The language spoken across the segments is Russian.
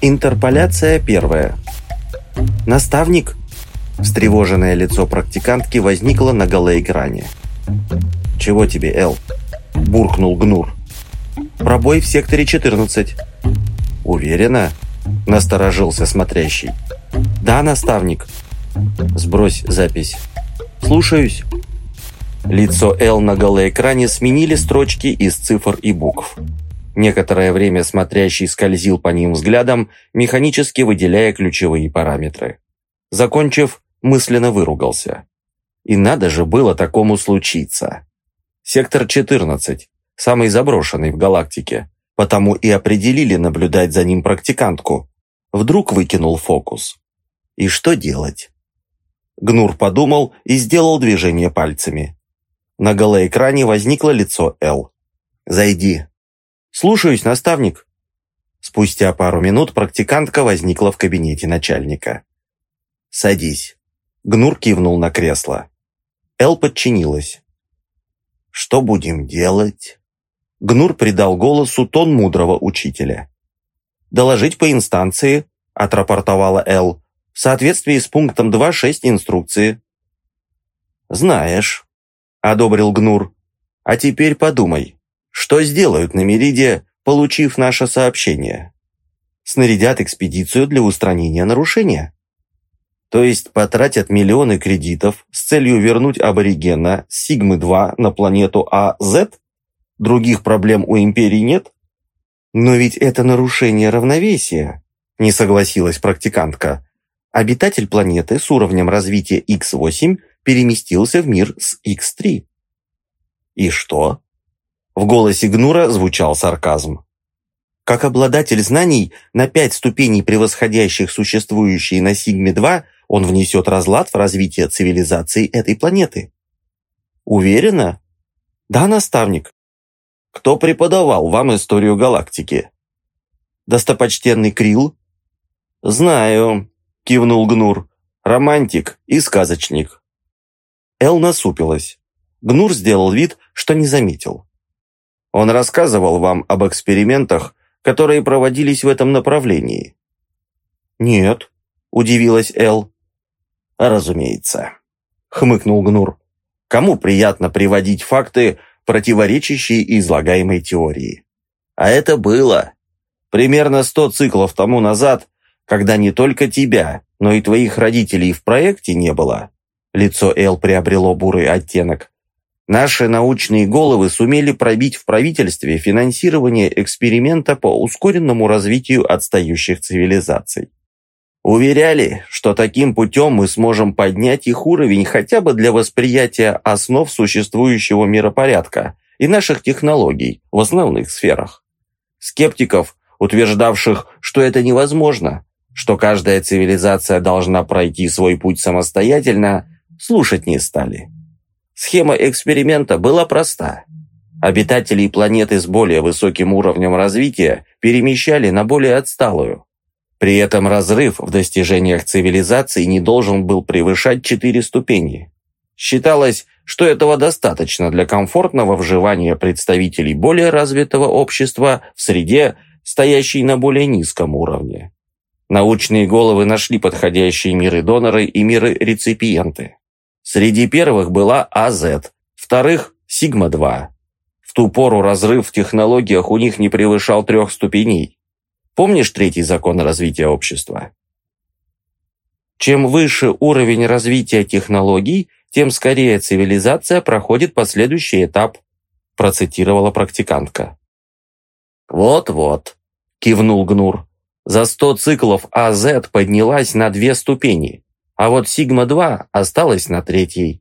Интерполяция первая. «Наставник!» Встревоженное лицо практикантки возникло на голоэкране. «Чего тебе, Эл?» – буркнул Гнур. «Пробой в секторе 14». «Уверена?» – насторожился смотрящий. «Да, наставник». «Сбрось запись». «Слушаюсь». Лицо Эл на голоэкране сменили строчки из цифр и букв. Некоторое время смотрящий скользил по ним взглядом, механически выделяя ключевые параметры. Закончив, мысленно выругался. И надо же было такому случиться. Сектор 14, самый заброшенный в галактике, потому и определили наблюдать за ним практикантку. Вдруг выкинул фокус. И что делать? Гнур подумал и сделал движение пальцами. На голоэкране возникло лицо Эл. «Зайди», «Слушаюсь, наставник». Спустя пару минут практикантка возникла в кабинете начальника. «Садись». Гнур кивнул на кресло. Эл подчинилась. «Что будем делать?» Гнур придал голосу тон мудрого учителя. «Доложить по инстанции», – отрапортовала Эл, «в соответствии с пунктом 2.6 инструкции». «Знаешь», – одобрил Гнур, – «а теперь подумай, что сделают на Мериде, получив наше сообщение? Снарядят экспедицию для устранения нарушения. То есть потратят миллионы кредитов с целью вернуть аборигена Сигмы-2 на планету АЗ? Других проблем у Империи нет? Но ведь это нарушение равновесия, не согласилась практикантка. Обитатель планеты с уровнем развития X8 переместился в мир с X3. И что? В голосе Гнура звучал сарказм. Как обладатель знаний, на пять ступеней превосходящих существующие на Сигме-2, он внесет разлад в развитие цивилизации этой планеты. Уверена? Да, наставник. Кто преподавал вам историю галактики? Достопочтенный Крил? Знаю, кивнул Гнур. Романтик и сказочник. Эл насупилась. Гнур сделал вид, что не заметил. Он рассказывал вам об экспериментах, которые проводились в этом направлении?» «Нет», — удивилась Эл. «Разумеется», — хмыкнул Гнур. «Кому приятно приводить факты, противоречащие излагаемой теории? А это было. Примерно сто циклов тому назад, когда не только тебя, но и твоих родителей в проекте не было». Лицо Эл приобрело бурый оттенок. Наши научные головы сумели пробить в правительстве финансирование эксперимента по ускоренному развитию отстающих цивилизаций. Уверяли, что таким путем мы сможем поднять их уровень хотя бы для восприятия основ существующего миропорядка и наших технологий в основных сферах. Скептиков, утверждавших, что это невозможно, что каждая цивилизация должна пройти свой путь самостоятельно, слушать не стали. Схема эксперимента была проста. Обитателей планеты с более высоким уровнем развития перемещали на более отсталую. При этом разрыв в достижениях цивилизации не должен был превышать четыре ступени. Считалось, что этого достаточно для комфортного вживания представителей более развитого общества в среде, стоящей на более низком уровне. Научные головы нашли подходящие миры-доноры и миры-реципиенты. Среди первых была АЗ, вторых – Сигма-2. В ту пору разрыв в технологиях у них не превышал трех ступеней. Помнишь третий закон развития общества? Чем выше уровень развития технологий, тем скорее цивилизация проходит последующий этап, процитировала практикантка. «Вот-вот», – кивнул Гнур. «За сто циклов АЗ поднялась на две ступени а вот Сигма-2 осталась на третьей.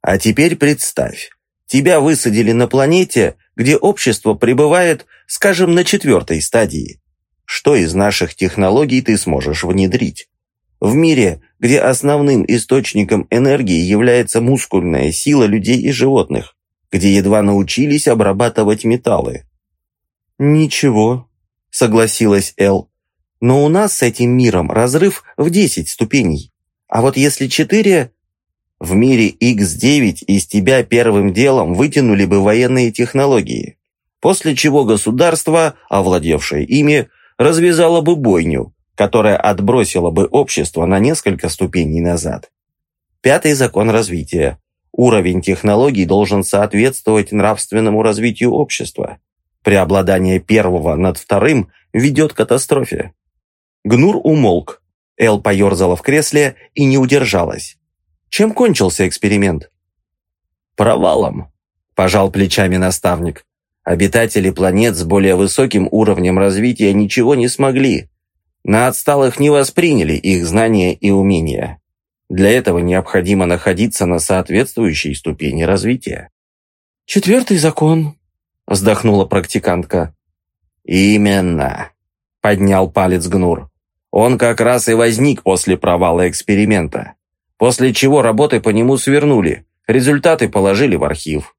А теперь представь, тебя высадили на планете, где общество пребывает, скажем, на четвертой стадии. Что из наших технологий ты сможешь внедрить? В мире, где основным источником энергии является мускульная сила людей и животных, где едва научились обрабатывать металлы. «Ничего», — согласилась Эл. «Но у нас с этим миром разрыв в десять ступеней. А вот если четыре... В мире X9 из тебя первым делом вытянули бы военные технологии, после чего государство, овладевшее ими, развязала бы бойню, которая отбросила бы общество на несколько ступеней назад. Пятый закон развития. Уровень технологий должен соответствовать нравственному развитию общества. Преобладание первого над вторым ведет к катастрофе. Гнур умолк. Эл поерзала в кресле и не удержалась. Чем кончился эксперимент? Провалом, пожал плечами наставник. Обитатели планет с более высоким уровнем развития ничего не смогли. На отсталых не восприняли их знания и умения. Для этого необходимо находиться на соответствующей ступени развития. «Четвертый закон», — вздохнула практикантка. «Именно», — поднял палец Гнур. «Он как раз и возник после провала эксперимента, после чего работы по нему свернули, результаты положили в архив.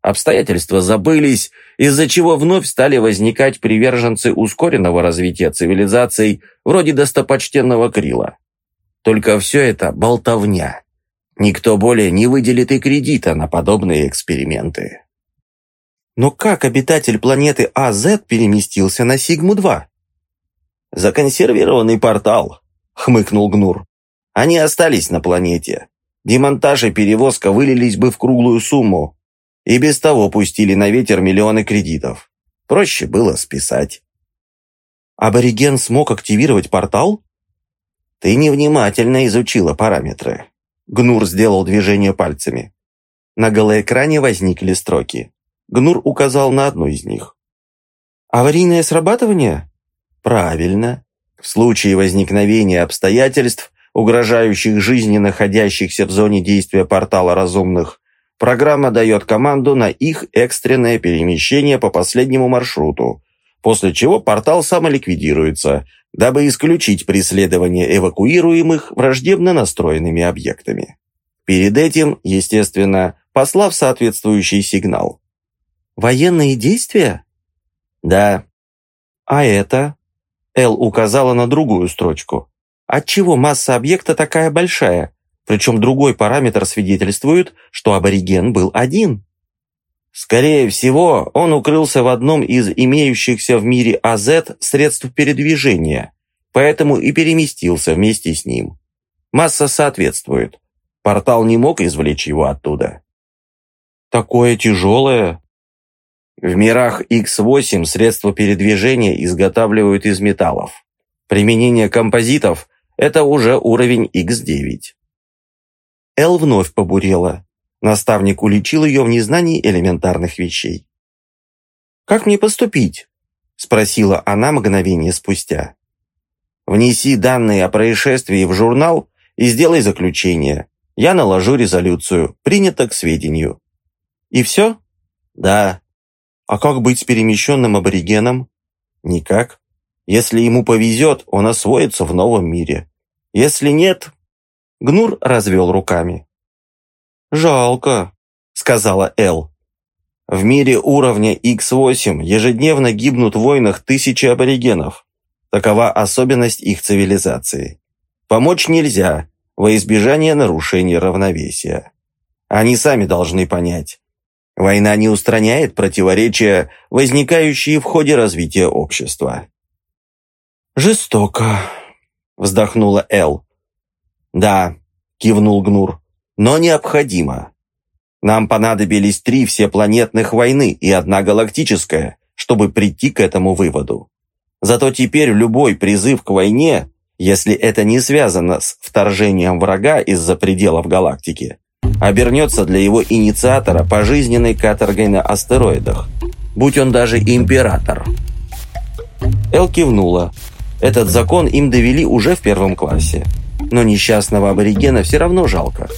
Обстоятельства забылись, из-за чего вновь стали возникать приверженцы ускоренного развития цивилизаций вроде достопочтенного Крила. Только все это болтовня. Никто более не выделит и кредита на подобные эксперименты. Но как обитатель планеты АЗ переместился на Сигму-2? «Законсервированный портал», — хмыкнул Гнур. «Они остались на планете. Демонтаж и перевозка вылились бы в круглую сумму, и без того пустили на ветер миллионы кредитов. Проще было списать. Абориген смог активировать портал? Ты невнимательно изучила параметры. Гнур сделал движение пальцами. На голоэкране возникли строки. Гнур указал на одну из них. Аварийное срабатывание? Правильно. В случае возникновения обстоятельств, угрожающих жизни находящихся в зоне действия портала разумных, Программа дает команду на их экстренное перемещение по последнему маршруту, после чего портал самоликвидируется, дабы исключить преследование эвакуируемых враждебно настроенными объектами. Перед этим, естественно, послав соответствующий сигнал. «Военные действия?» «Да». «А это?» Эл указала на другую строчку. «Отчего масса объекта такая большая? Причем другой параметр свидетельствует, что абориген был один. Скорее всего, он укрылся в одном из имеющихся в мире АЗ средств передвижения, поэтому и переместился вместе с ним. Масса соответствует. Портал не мог извлечь его оттуда. Такое тяжелое. В мирах X8 средства передвижения изготавливают из металлов. Применение композитов – это уже уровень X9. Эл вновь побурела. Наставник уличил ее в незнании элементарных вещей. «Как мне поступить?» – спросила она мгновение спустя. «Внеси данные о происшествии в журнал и сделай заключение. Я наложу резолюцию. Принято к сведению». «И все?» «Да». «А как быть с перемещенным аборигеном?» «Никак. Если ему повезет, он освоится в новом мире. Если нет, Гнур развел руками. «Жалко», — сказала Эл. «В мире уровня X8 ежедневно гибнут в войнах тысячи аборигенов. Такова особенность их цивилизации. Помочь нельзя, во избежание нарушения равновесия. Они сами должны понять. Война не устраняет противоречия, возникающие в ходе развития общества». «Жестоко», — вздохнула Эл. «Да», — кивнул Гнур, — «но необходимо. Нам понадобились три всепланетных войны и одна галактическая, чтобы прийти к этому выводу. Зато теперь любой призыв к войне, если это не связано с вторжением врага из-за пределов галактики, обернется для его инициатора пожизненной каторгой на астероидах, будь он даже император». Эл кивнула. Этот закон им довели уже в первом классе но несчастного аборигена все равно жалко.